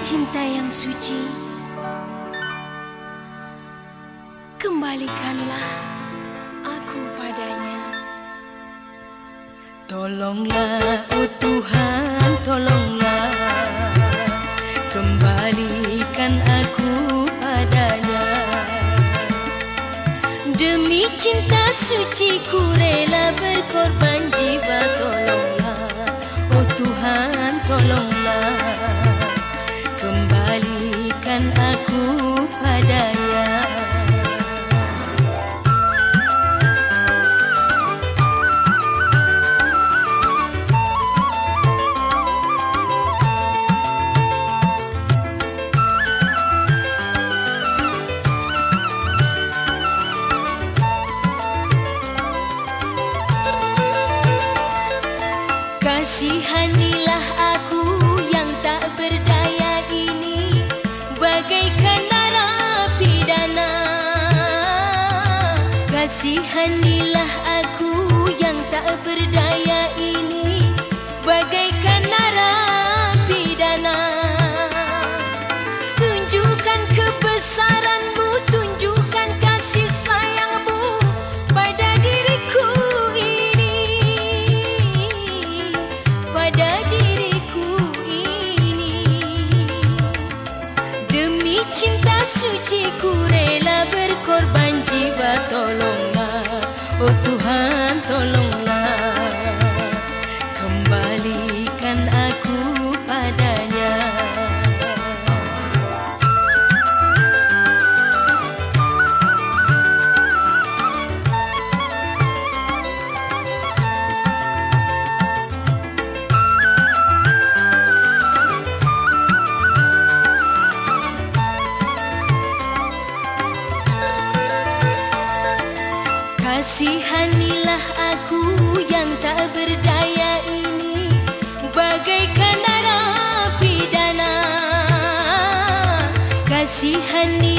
cinta yang suci Kembalikanlah aku padanya. Tolonglah oh Tuhan tolonglah. Kembalikan aku padanya. Demi cinta suci ku Kasihanilah Kasihanilah aku yang tak berdaya ini. Bagaikan narapidana. Tunjukkan kebesaranmu Tunjukkan kasih sayangmu Pada diriku ini. Pada diriku ini. Demi cinta suci ku rela Tuhan Inilah aku yang tak berdaya ini. Bagaikan darah pidana Kasihani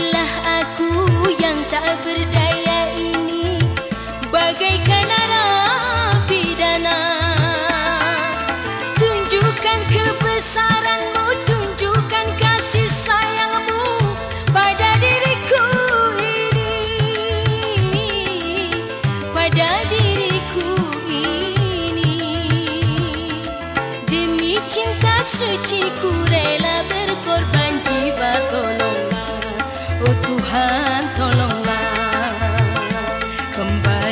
Dadikku ini. Demi cinta suci ku rela berkorban jiwa tolonglah, oh Tuhan Tolonglah. Kembali